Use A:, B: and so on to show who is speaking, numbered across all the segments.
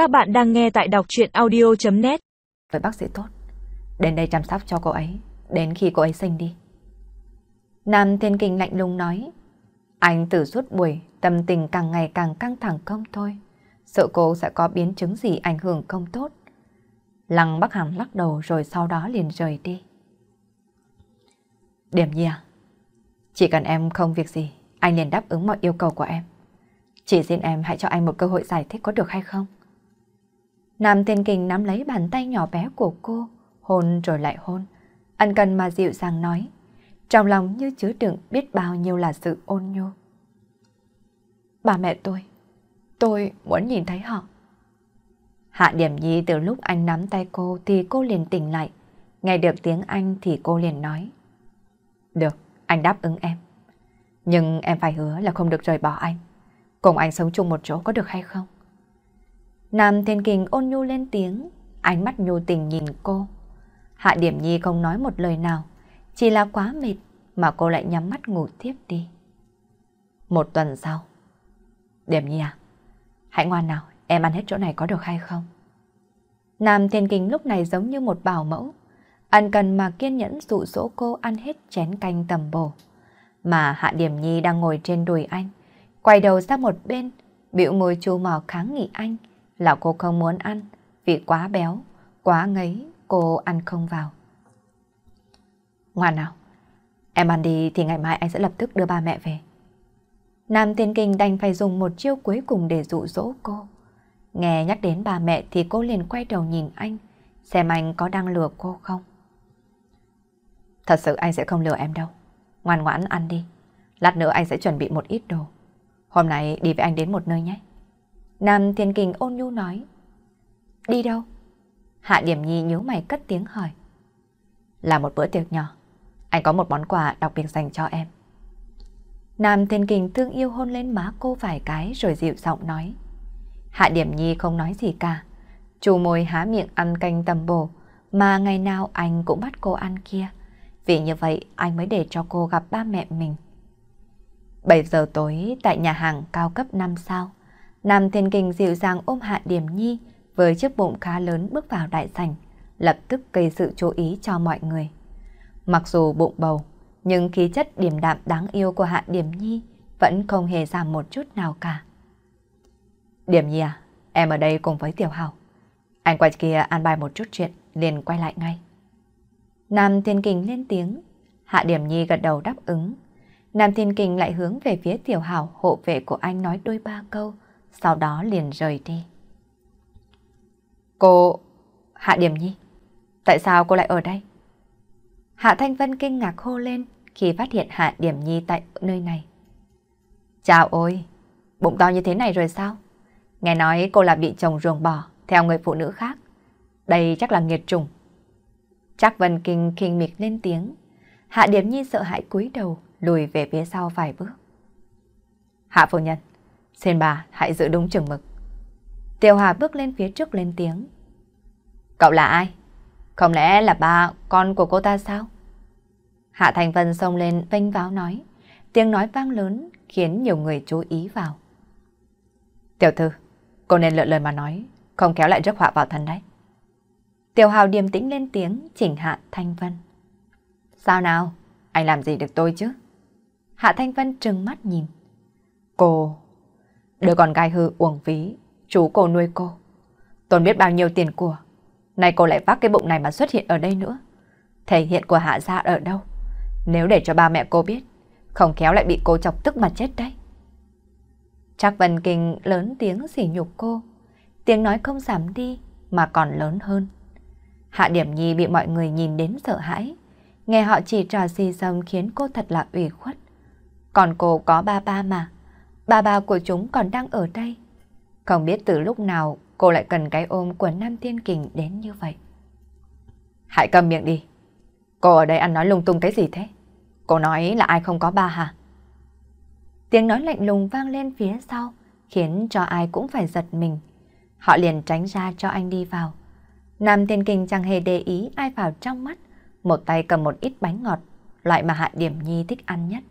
A: Các bạn đang nghe tại đọc chuyện audio.net
B: Với bác sĩ tốt, đến đây chăm sóc cho cô ấy, đến khi cô ấy sinh đi. Nam Thiên Kinh lạnh lùng nói, anh từ suốt buổi, tâm tình càng ngày càng căng thẳng không thôi. Sợ cô sẽ có biến chứng gì ảnh hưởng không tốt. Lăng Bắc Hằng lắc đầu rồi sau đó liền rời đi. Điểm gì à? Chỉ cần em không việc gì, anh liền đáp ứng mọi yêu cầu của em. Chỉ xin em hãy cho anh một cơ hội giải thích có được hay không? Nam Thiên Kình nắm lấy bàn tay nhỏ bé của cô, hôn rồi lại hôn. Ân cần mà dịu dàng nói. Trong lòng như chứa đựng biết bao nhiêu là sự ôn nhu. Bà mẹ tôi, tôi muốn nhìn thấy họ. Hạ Điểm Nhi từ lúc anh nắm tay cô thì cô liền tỉnh lại. Nghe được tiếng Anh thì cô liền nói. Được, anh đáp ứng em. Nhưng em phải hứa là không được rời bỏ anh. Cùng anh sống chung một chỗ có được hay không? Nam Thiên Kình ôn nhu lên tiếng, ánh mắt nhu tình nhìn cô. Hạ Điểm Nhi không nói một lời nào, chỉ là quá mệt mà cô lại nhắm mắt ngủ tiếp đi. Một tuần sau. Điểm Nhi à, hãy ngoan nào, em ăn hết chỗ này có được hay không? Nam Thiên Kình lúc này giống như một bảo mẫu, ăn cần mà kiên nhẫn dụ dỗ cô ăn hết chén canh tầm bổ. Mà Hạ Điểm Nhi đang ngồi trên đùi anh, quay đầu sang một bên, bĩu môi chu mò kháng nghị anh là cô không muốn ăn vì quá béo, quá ngấy, cô ăn không vào. Ngoan nào, em ăn đi thì ngày mai anh sẽ lập tức đưa ba mẹ về. Nam Thiên Kinh đành phải dùng một chiêu cuối cùng để dụ dỗ cô. Nghe nhắc đến ba mẹ thì cô liền quay đầu nhìn anh, xem anh có đang lừa cô không. Thật sự anh sẽ không lừa em đâu. Ngoan ngoãn ăn đi. Lát nữa anh sẽ chuẩn bị một ít đồ. Hôm nay đi với anh đến một nơi nhé. Nam Thiên Kình ôn nhu nói. Đi đâu? Hạ Điểm Nhi nhíu mày cất tiếng hỏi. Là một bữa tiệc nhỏ. Anh có một món quà đặc biệt dành cho em. Nam Thiên Kình thương yêu hôn lên má cô vài cái rồi dịu giọng nói. Hạ Điểm Nhi không nói gì cả. Chù môi há miệng ăn canh tầm bổ, mà ngày nào anh cũng bắt cô ăn kia. Vì như vậy, anh mới để cho cô gặp ba mẹ mình. 7 giờ tối tại nhà hàng cao cấp 5 sao. Nam Thiên Kinh dịu dàng ôm Hạ Điểm Nhi với chiếc bụng khá lớn bước vào đại sảnh, lập tức gây sự chú ý cho mọi người. Mặc dù bụng bầu, nhưng khí chất điềm đạm đáng yêu của Hạ Điểm Nhi vẫn không hề giảm một chút nào cả. Điểm Nhi à, em ở đây cùng với Tiểu Hào. Anh quay kia an bài một chút chuyện, liền quay lại ngay. Nam Thiên Kinh lên tiếng, Hạ Điểm Nhi gật đầu đáp ứng. Nam Thiên Kinh lại hướng về phía Tiểu Hào hộ vệ của anh nói đôi ba câu, sau đó liền rời đi. Cô... Hạ Điểm Nhi, tại sao cô lại ở đây? Hạ Thanh Vân kinh ngạc hô lên khi phát hiện Hạ Điểm Nhi tại nơi này. Chào ôi, bụng to như thế này rồi sao? Nghe nói cô là bị chồng ruồng bỏ theo người phụ nữ khác. Đây chắc là nghiệt trùng. Chắc Vân Kinh kinh mịch lên tiếng. Hạ Điểm Nhi sợ hãi cúi đầu, lùi về phía sau vài bước. Hạ phu nhân, Xin bà hãy giữ đúng chừng mực. Tiêu Hà bước lên phía trước lên tiếng. Cậu là ai? Không lẽ là ba con của cô ta sao? Hạ Thành Vân xông lên vênh váo nói. Tiếng nói vang lớn khiến nhiều người chú ý vào. Tiểu thư, cô nên lựa lời mà nói, không kéo lại rước họa vào thân đấy. Tiểu Hào điềm tĩnh lên tiếng chỉnh Hạ Thanh Vân. Sao nào? Anh làm gì được tôi chứ? Hạ Thanh Vân trừng mắt nhìn. Cô Đứa con gái hư uổng phí, chú cô nuôi cô. Tốn biết bao nhiêu tiền của. Nay cô lại vác cái bụng này mà xuất hiện ở đây nữa. Thể hiện của hạ gia ở đâu? Nếu để cho ba mẹ cô biết, không khéo lại bị cô chọc tức mà chết đấy. Chắc Vân Kinh lớn tiếng sỉ nhục cô. Tiếng nói không giảm đi mà còn lớn hơn. Hạ Điểm Nhi bị mọi người nhìn đến sợ hãi. Nghe họ chỉ trò xì xầm khiến cô thật là ủy khuất. Còn cô có ba ba mà bà bà của chúng còn đang ở đây. Không biết từ lúc nào cô lại cần cái ôm của Nam Thiên Kình đến như vậy. Hãy cầm miệng đi. Cô ở đây ăn nói lung tung cái gì thế? Cô nói là ai không có ba hả? Tiếng nói lạnh lùng vang lên phía sau, khiến cho ai cũng phải giật mình. Họ liền tránh ra cho anh đi vào. Nam Thiên Kình chẳng hề để ý ai vào trong mắt, một tay cầm một ít bánh ngọt, loại mà Hạ Điểm Nhi thích ăn nhất.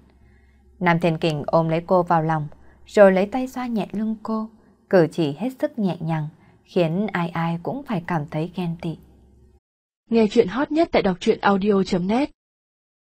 B: Nam Thiên Kình ôm lấy cô vào lòng, rồi lấy tay xoa nhẹ lưng cô, cử chỉ hết sức nhẹ nhàng, khiến ai ai cũng phải cảm thấy ghen tị.
A: Nghe chuyện hot nhất tại đọc truyện audio.net